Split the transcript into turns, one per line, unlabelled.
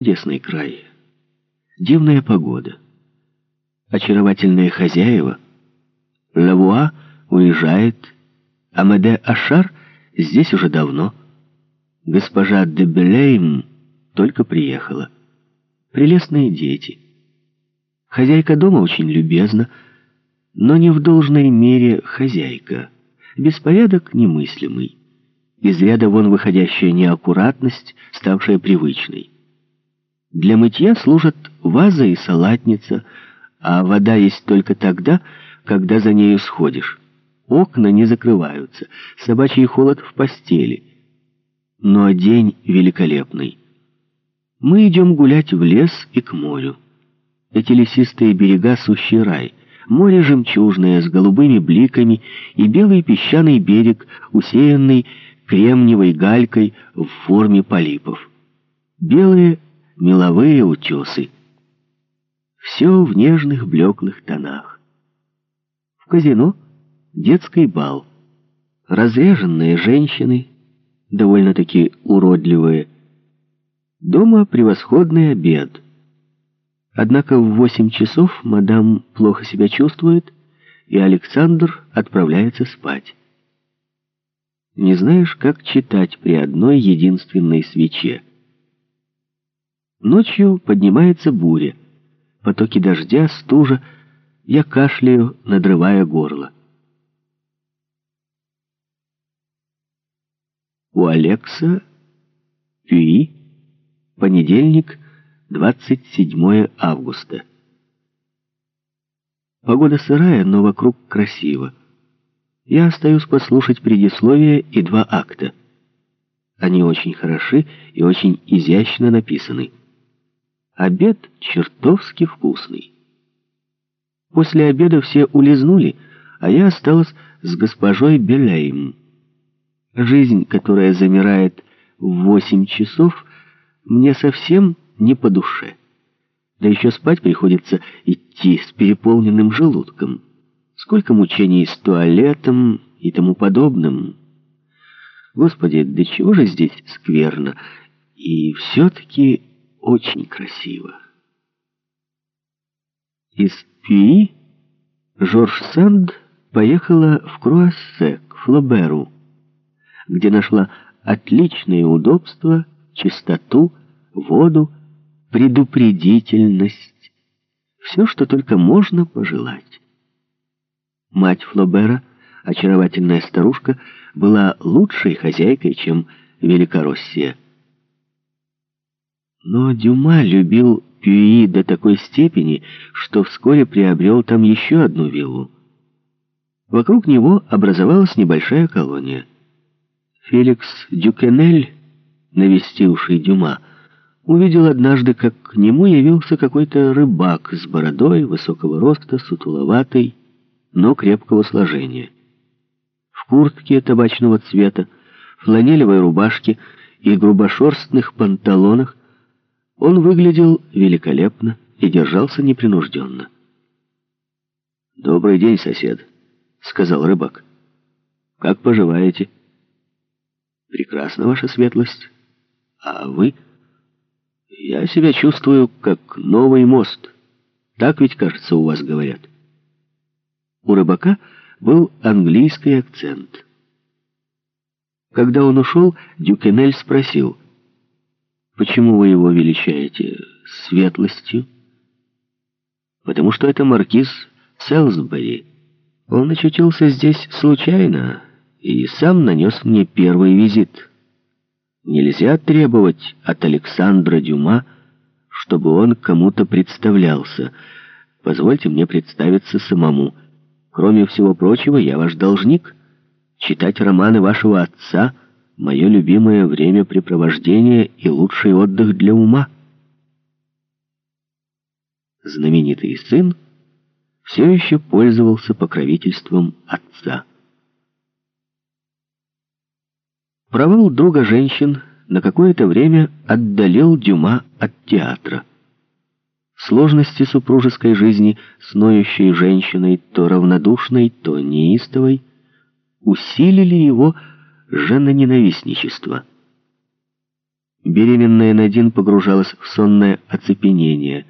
Чудесный край. Дивная погода. Очаровательные хозяева. Лавуа уезжает. Амаде Ашар здесь уже давно. Госпожа де только приехала. Прелестные дети. Хозяйка дома очень любезна, но не в должной мере хозяйка. Беспорядок немыслимый. Из ряда вон выходящая неаккуратность, ставшая привычной. Для мытья служат ваза и салатница, а вода есть только тогда, когда за нею сходишь. Окна не закрываются, собачий холод в постели. Но день великолепный. Мы идем гулять в лес и к морю. Эти лесистые берега — сущий рай. Море жемчужное, с голубыми бликами, и белый песчаный берег, усеянный кремниевой галькой в форме полипов. Белые меловые утесы. Все в нежных блеклых тонах. В казино детский бал. Разреженные женщины, довольно-таки уродливые. Дома превосходный обед. Однако в восемь часов мадам плохо себя чувствует, и Александр отправляется спать. Не знаешь, как читать при одной единственной свече. Ночью поднимается буря. Потоки дождя, стужа. Я кашляю, надрывая горло. У Алекса Пюи, понедельник, 27 августа. Погода сырая, но вокруг красиво. Я остаюсь послушать предисловие и два акта. Они очень хороши и очень изящно написаны. Обед чертовски вкусный. После обеда все улизнули, а я осталась с госпожой Белейм. Жизнь, которая замирает в восемь часов, мне совсем не по душе. Да еще спать приходится идти с переполненным желудком. Сколько мучений с туалетом и тому подобным. Господи, до чего же здесь скверно. И все-таки очень красиво. Из Пюи Жорж Санд поехала в Круассе, к Флоберу, где нашла отличные удобства, чистоту, воду, предупредительность. Все, что только можно пожелать. Мать Флобера, очаровательная старушка, была лучшей хозяйкой, чем Великороссия. Но Дюма любил Пюи до такой степени, что вскоре приобрел там еще одну виллу. Вокруг него образовалась небольшая колония. Феликс Дюкенель, навестивший Дюма, увидел однажды, как к нему явился какой-то рыбак с бородой, высокого роста, сутуловатый, но крепкого сложения. В куртке табачного цвета, фланелевой рубашке и грубошерстных панталонах он выглядел великолепно и держался непринужденно. «Добрый день, сосед», — сказал рыбак. «Как поживаете?» «Прекрасно, ваша светлость. А вы?» «Я себя чувствую, как новый мост. Так ведь, кажется, у вас говорят». У рыбака был английский акцент. Когда он ушел, Дюкенель спросил — Почему вы его величаете светлостью? Потому что это маркиз Селсбери. Он очутился здесь случайно и сам нанес мне первый визит. Нельзя требовать от Александра Дюма, чтобы он кому-то представлялся. Позвольте мне представиться самому. Кроме всего прочего, я ваш должник. Читать романы вашего отца — мое любимое времяпрепровождение и лучший отдых для ума. Знаменитый сын все еще пользовался покровительством отца. Провал друга женщин на какое-то время отдалил Дюма от театра. Сложности супружеской жизни с ноющей женщиной, то равнодушной, то неистовой, усилили его женоненавистничество. Беременная Надин погружалась в сонное оцепенение.